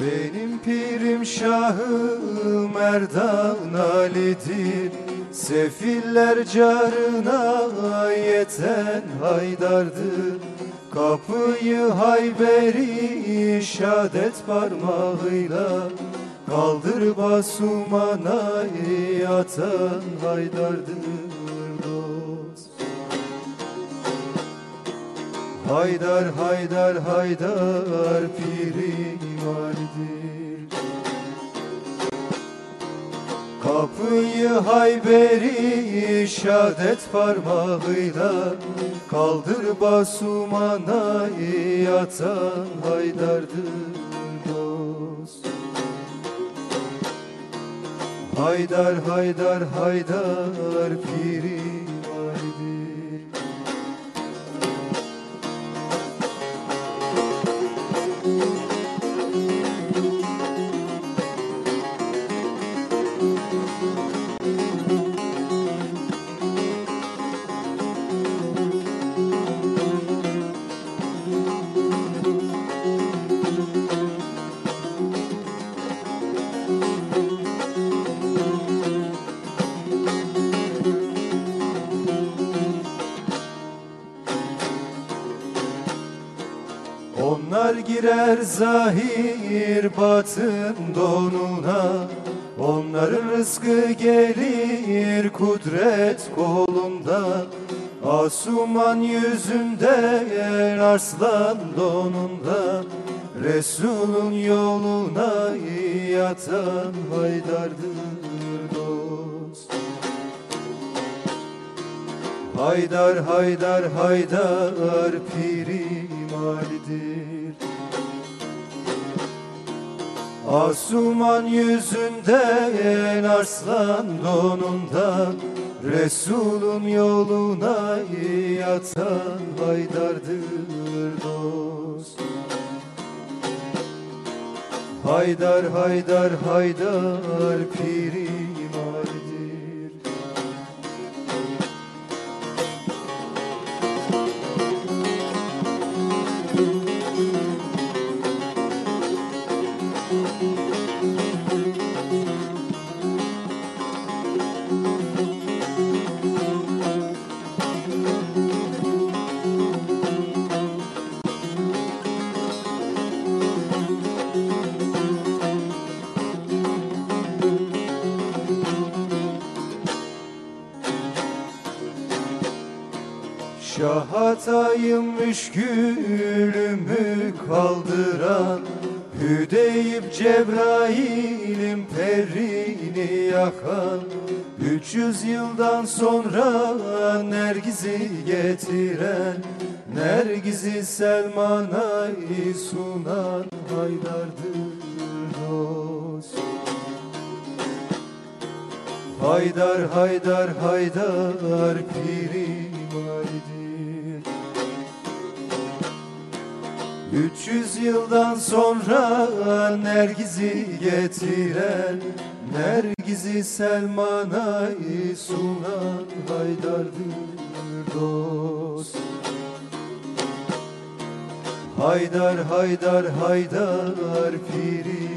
Benim pirim şahım Erdan Ali'dir. Sefiller carına yeten Haydar'dır. Kapıyı Hayberi şadet parmağıyla Kaldır basumana atan haydardır dost. Haydar haydar haydar piri validir Kapıyı Hayberi şadet parmağıyla. Kaldır basumana atan haydardır dost. Haydar haydar haydar piri Onlar girer zahir batın donuna. Onların rızkı gelir kudret kolunda. Asuman yüzünden arslan donunda. Resulün yoluna yatan haydardır dost Haydar haydar haydar piri malidir Asuman yüzünden arslan donunda Resulün yoluna yatan haydardır dost. Haydar haydar haydar piri Thank you. Şahatayım müşkülümü kaldıran Hüdeyip Cebrail'im perini yakan 300 yıldan sonra Nergiz'i getiren Nergiz'i Selman'a sunan Haydar'dır dost. Haydar haydar haydar piri 300 yıldan sonra Nergiz'i getiren Nergiz'i Selman'a sunan Haydar'dır dost Haydar haydar haydar piri